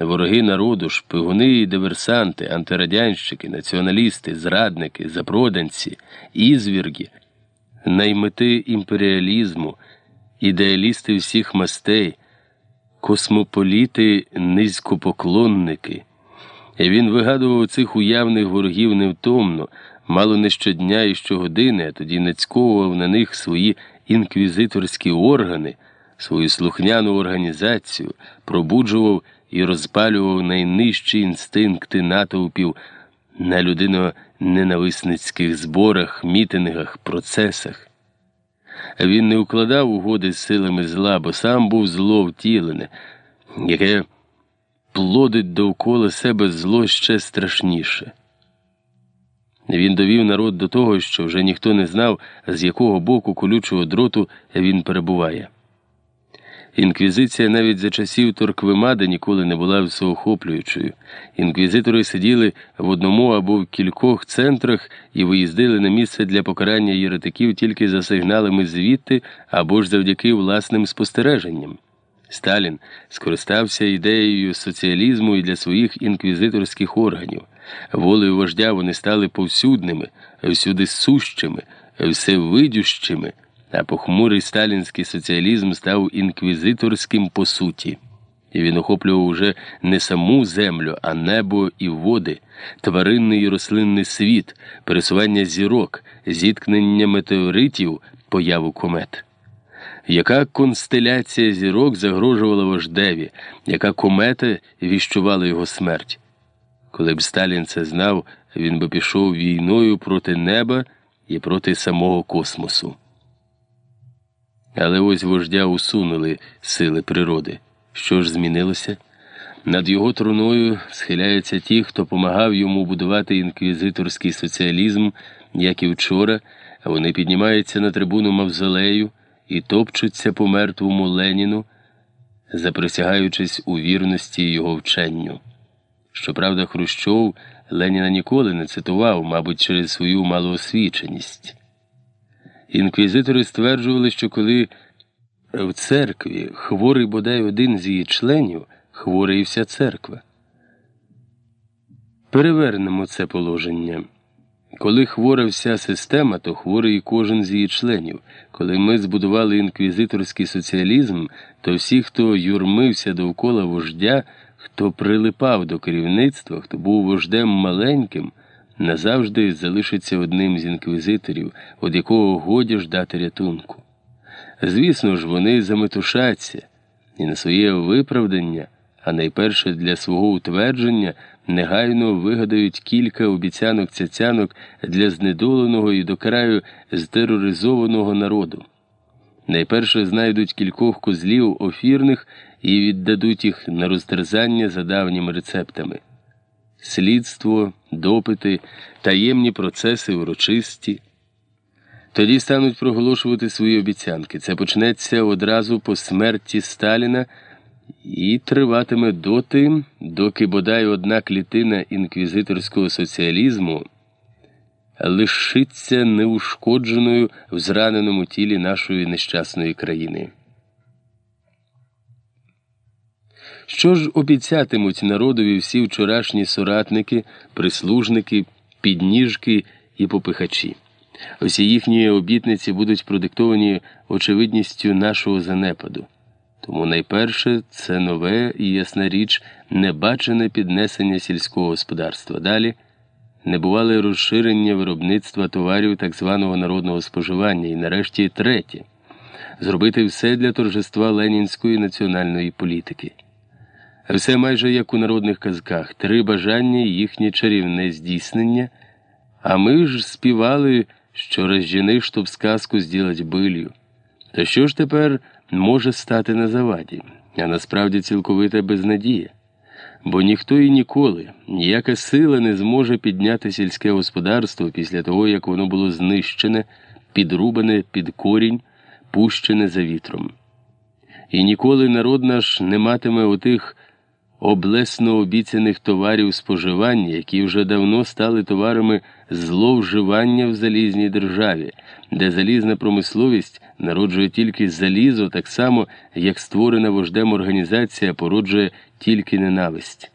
Вороги народу, шпигуни і диверсанти, антирадянщики, націоналісти, зрадники, запроданці, ізвірги, наймети імперіалізму, ідеалісти всіх мастей, космополіти, низькопоклонники. Він вигадував цих уявних ворогів невтомно, мало не щодня і щогодини, а тоді нацьковував на них свої інквізиторські органи, свою слухняну організацію, пробуджував і розпалював найнижчі інстинкти натовпів на людино-ненависницьких зборах, мітингах, процесах. Він не укладав угоди з силами зла, бо сам був зло втілене, яке плодить довкола себе зло ще страшніше. Він довів народ до того, що вже ніхто не знав, з якого боку колючого дроту він перебуває. Інквізиція навіть за часів Торквемада ніколи не була всеохоплюючою. Інквізитори сиділи в одному або в кількох центрах і виїздили на місце для покарання єретиків тільки за сигналами звідти або ж завдяки власним спостереженням. Сталін скористався ідеєю соціалізму і для своїх інквізиторських органів. Волею вождя вони стали повсюдними, всюди сущими, всевидющими а похмурий сталінський соціалізм став інквізиторським по суті. І він охоплював уже не саму землю, а небо і води, тваринний і рослинний світ, пересування зірок, зіткнення метеоритів, появу комет. Яка констеляція зірок загрожувала вождеві, яка комета віщувала його смерть? Коли б Сталін це знав, він би пішов війною проти неба і проти самого космосу. Але ось вождя усунули сили природи. Що ж змінилося? Над його труною схиляються ті, хто помагав йому будувати інквізиторський соціалізм, як і вчора, вони піднімаються на трибуну Мавзолею і топчуться по мертвому Леніну, заприсягаючись у вірності його вченню. Щоправда, Хрущов Леніна ніколи не цитував, мабуть, через свою малоосвіченість. Інквізитори стверджували, що коли в церкві хворий бодай один з її членів, хворий і вся церква. Перевернемо це положення. Коли хвора вся система, то хворий і кожен з її членів. Коли ми збудували інквізиторський соціалізм, то всі, хто юрмився довкола вождя, хто прилипав до керівництва, хто був вождем маленьким назавжди залишиться одним з інквізиторів, від якого годі ждати рятунку. Звісно ж, вони заметушаться і на своє виправдання, а найперше для свого утвердження негайно вигадають кілька обіцянок цяцянок для знедоленого і до краю зтероризованого народу. Найперше знайдуть кількох козлів офірних і віддадуть їх на розтерзання за давніми рецептами слідство, допити, таємні процеси урочисті. Тоді стануть проголошувати свої обіцянки. Це почнеться одразу по смерті Сталіна і триватиме доти, доки бодай одна клітина інквізиторського соціалізму лишиться неушкодженою в зраненому тілі нашої нещасної країни. Що ж обіцятимуть народові всі вчорашні соратники, прислужники, підніжки і попихачі? Усі їхні обітниці будуть продиктовані очевидністю нашого занепаду. Тому найперше це нове і ясна річ, небачене піднесення сільського господарства. Далі небувале розширення виробництва товарів так званого народного споживання і нарешті третє зробити все для торжества ленінської національної політики. Все майже як у народних казках, три бажання їхнє чарівне здійснення, а ми ж співали, що розжени, щоб сказку зділать билью. То що ж тепер може стати на заваді, а насправді цілковита безнадія? Бо ніхто і ніколи, ніяка сила не зможе підняти сільське господарство після того, як воно було знищене, підрубане під корінь, пущене за вітром. І ніколи народ наш не матиме отих облесно обіцяних товарів споживання, які вже давно стали товарами зловживання в залізній державі, де залізна промисловість народжує тільки залізо, так само як створена вождем організація породжує тільки ненависть.